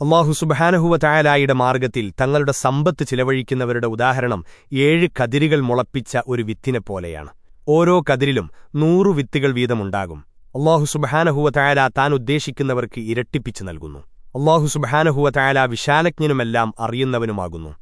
അള്ളാഹു സുബഹാനഹുവ മാർഗത്തിൽ തങ്ങളുടെ സമ്പത്ത് ചിലവഴിക്കുന്നവരുടെ ഉദാഹരണം ഏഴ് കതിരുകൾ മുളപ്പിച്ച ഒരു വിത്തിനെപ്പോലെയാണ് ഓരോ കതിരിലും നൂറു വിത്തുകൾ വീതമുണ്ടാകും. അള്ളാഹു സുബഹാനഹുവ താൻ ഉദ്ദേശിക്കുന്നവർക്ക് ഇരട്ടിപ്പിച്ചു നൽകുന്നു. അള്ളാഹു സുബഹാനഹുവ വിശാലജ്ഞനുമെല്ലാം അറിയുന്നവനുമാകുന്നു.